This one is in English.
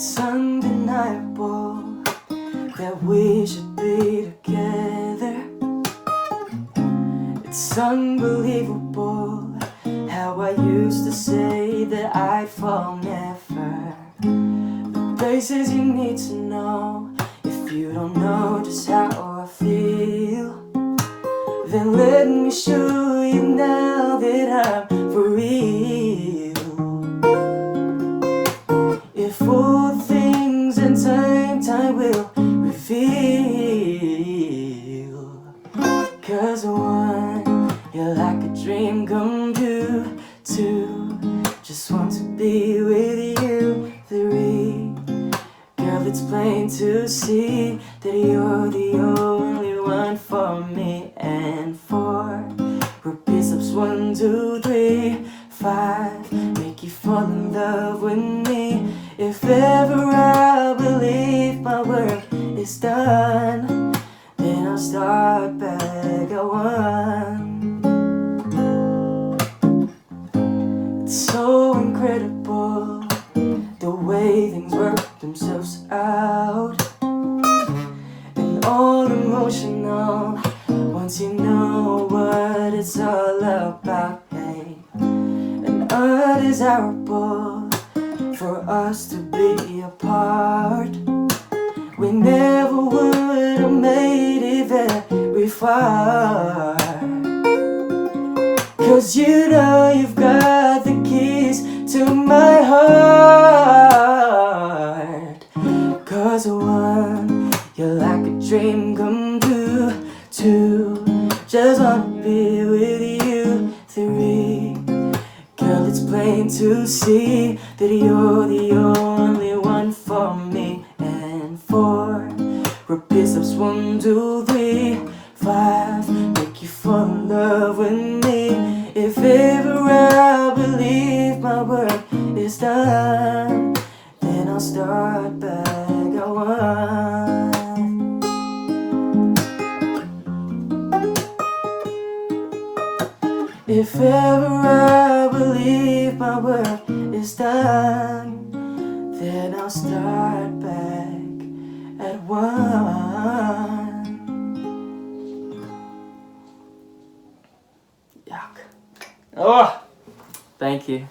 It's undeniable that we should be together. It's unbelievable how I used to say that I'd fall never. The places you need to know if you don't know just how I feel. Then let me show you now that I'm Cause one, you're like a dream come true. Two, just want to be with you. Three, girl, it's plain to see that you're the only one for me. And four, repeat steps one, two, three, five, make you fall in love with me. If ever I believe my work is done, start back at one. It's so incredible the way things work themselves out. And all emotional once you know what it's all about. Hey, and undesirable for us to be apart. Far. Cause you know you've got the keys to my heart. Cause one, you're like a dream come true. Two, just wanna be with you. Three, girl, it's plain to see that you're the only one for me. And four, repeat steps one, two, three, five, make you fall in love with me. If ever I believe my work is done, then I'll start back at one. If ever I believe my work is done, then I'll start Fuck. Oh, thank you.